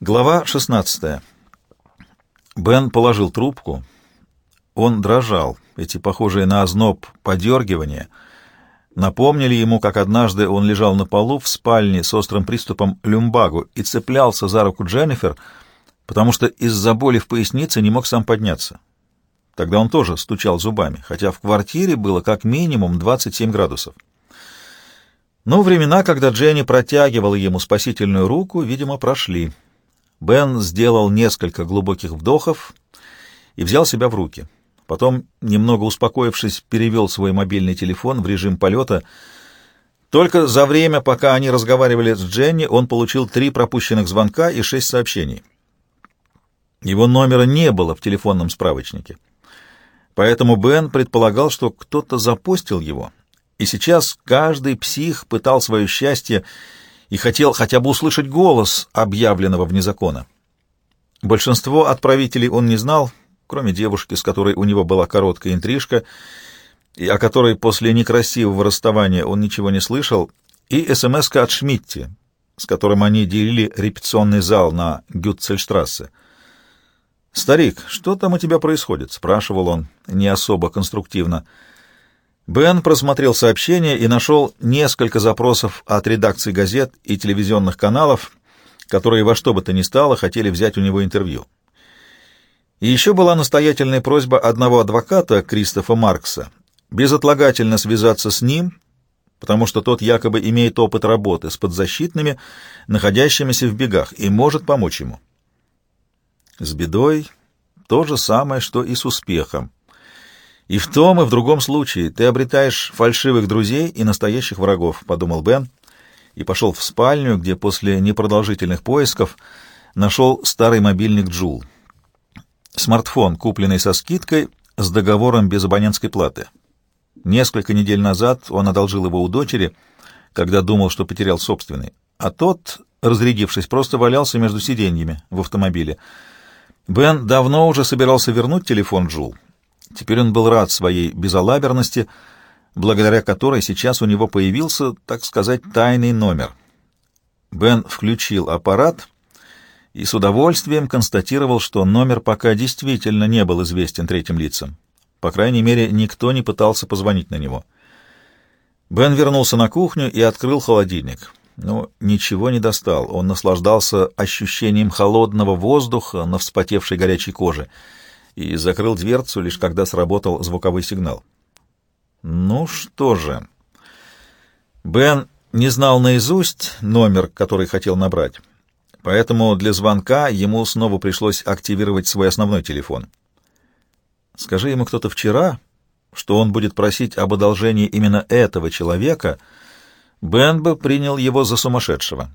Глава 16. Бен положил трубку. Он дрожал. Эти похожие на озноб подергивания напомнили ему, как однажды он лежал на полу в спальне с острым приступом люмбагу и цеплялся за руку Дженнифер, потому что из-за боли в пояснице не мог сам подняться. Тогда он тоже стучал зубами, хотя в квартире было как минимум 27 градусов. Но времена, когда Дженни протягивала ему спасительную руку, видимо, прошли. Бен сделал несколько глубоких вдохов и взял себя в руки. Потом, немного успокоившись, перевел свой мобильный телефон в режим полета. Только за время, пока они разговаривали с Дженни, он получил три пропущенных звонка и шесть сообщений. Его номера не было в телефонном справочнике. Поэтому Бен предполагал, что кто-то запустил его, и сейчас каждый псих пытал свое счастье и хотел хотя бы услышать голос объявленного вне закона. Большинство отправителей он не знал, кроме девушки, с которой у него была короткая интрижка, и о которой после некрасивого расставания он ничего не слышал, и смс от Шмидти, с которым они делили репетиционный зал на Гютцельштрассе. «Старик, что там у тебя происходит?» — спрашивал он, не особо конструктивно. Бен просмотрел сообщения и нашел несколько запросов от редакций газет и телевизионных каналов, которые во что бы то ни стало хотели взять у него интервью. И еще была настоятельная просьба одного адвоката, Кристофа Маркса, безотлагательно связаться с ним, потому что тот якобы имеет опыт работы с подзащитными, находящимися в бегах, и может помочь ему. С бедой то же самое, что и с успехом. И в том, и в другом случае ты обретаешь фальшивых друзей и настоящих врагов, — подумал Бен, и пошел в спальню, где после непродолжительных поисков нашел старый мобильник Джул. Смартфон, купленный со скидкой, с договором без абонентской платы. Несколько недель назад он одолжил его у дочери, когда думал, что потерял собственный, а тот, разрядившись, просто валялся между сиденьями в автомобиле. Бен давно уже собирался вернуть телефон Джул, Теперь он был рад своей безалаберности, благодаря которой сейчас у него появился, так сказать, тайный номер. Бен включил аппарат и с удовольствием констатировал, что номер пока действительно не был известен третьим лицам. По крайней мере, никто не пытался позвонить на него. Бен вернулся на кухню и открыл холодильник. Но ничего не достал. Он наслаждался ощущением холодного воздуха на вспотевшей горячей коже — и закрыл дверцу, лишь когда сработал звуковой сигнал. Ну что же... Бен не знал наизусть номер, который хотел набрать, поэтому для звонка ему снова пришлось активировать свой основной телефон. Скажи ему кто-то вчера, что он будет просить об одолжении именно этого человека, Бен бы принял его за сумасшедшего.